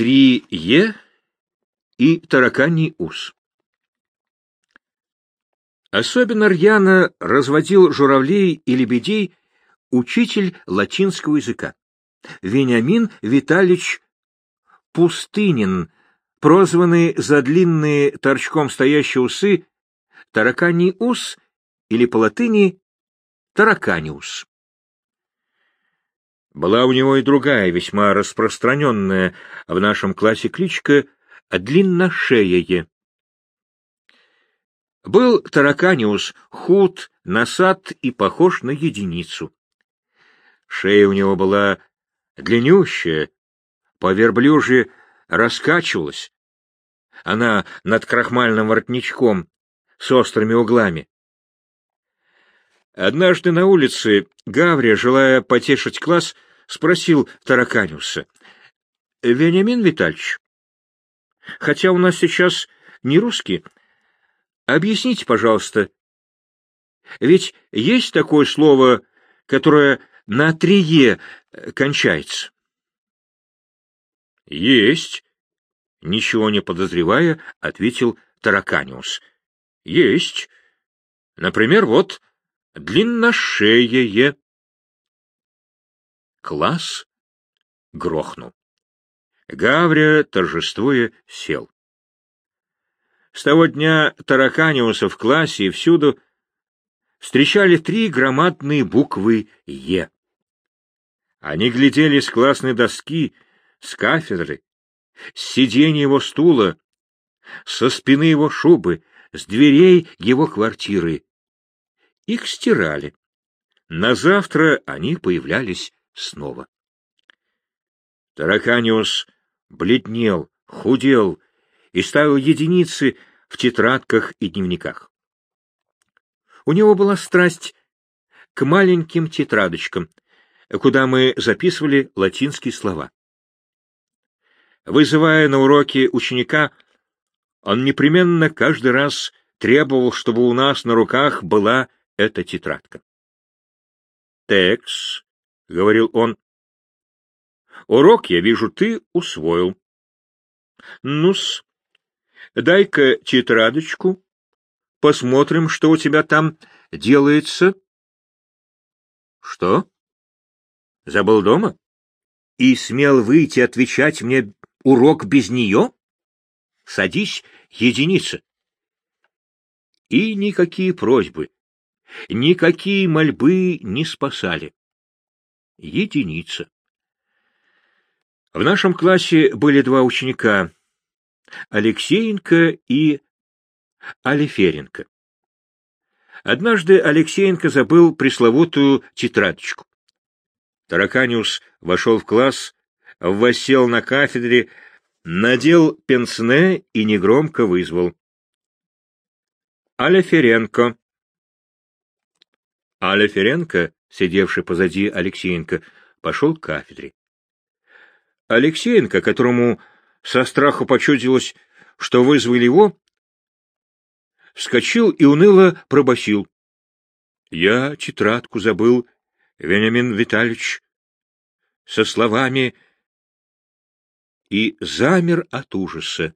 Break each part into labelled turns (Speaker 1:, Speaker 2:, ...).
Speaker 1: Три Е и тараканий ус. Особенно рьяно разводил журавлей и лебедей учитель латинского языка. Вениамин Витальевич Пустынин, прозванный за длинные торчком стоящие усы тараканий ус или по латыни тараканиус. Была у него и другая, весьма распространенная в нашем классе кличка «длинношеее». Был тараканиус худ, насад и похож на единицу. Шея у него была длиннющая, по верблюжье раскачивалась. Она над крахмальным воротничком с острыми углами. Однажды на улице Гаврия, желая потешить класс, спросил Тараканиуса. — Вениамин Витальевич, хотя у нас сейчас не русский, объясните, пожалуйста, ведь есть такое слово, которое на трие кончается? — Есть, — ничего не подозревая, ответил Тараканиус. — Есть. Например, вот длинношеее. Класс грохнул. Гаврия, торжествуя, сел. С того дня Тараканиуса в классе и всюду встречали три громадные буквы «Е». Они глядели с классной доски, с кафедры, с сиденья его стула, со спины его шубы, с дверей его квартиры, их стирали. На завтра они появлялись снова. Тараканиус бледнел, худел и ставил единицы в тетрадках и дневниках. У него была страсть к маленьким тетрадочкам, куда мы записывали латинские слова. Вызывая на уроки ученика, он непременно каждый раз требовал, чтобы у нас на руках была эта тетрадка. «Текс», — говорил он, — «урок, я вижу, ты усвоил. Ну-с, дай-ка тетрадочку, посмотрим, что у тебя там делается». «Что? Забыл дома? И смел выйти отвечать мне урок без нее? Садись, единица». И никакие просьбы, Никакие мольбы не спасали. Единица. В нашем классе были два ученика — Алексеенко и Алиференко. Однажды Алексеенко забыл пресловутую тетрадочку. Тараканиус вошел в класс, воссел на кафедре, надел пенсне и негромко вызвал. Алиференко. А Леференко, сидевший позади Алексеенко, пошел к кафедре. Алексеенко, которому со страху почудилось, что вызвали его, вскочил и уныло пробасил: Я тетрадку забыл, Вениамин Витальевич, со словами и замер от ужаса.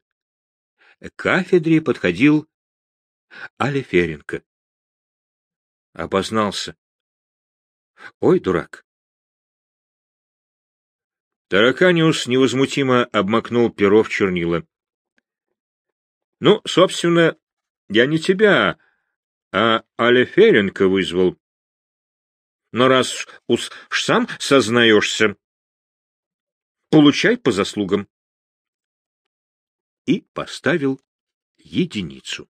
Speaker 1: К кафедре подходил Алеференко. Обознался. Ой, дурак. Тараканиус невозмутимо обмакнул перо в чернила. — Ну, собственно, я не тебя, а Алеференко вызвал. Но раз уж сам сознаешься, получай по заслугам. И поставил единицу.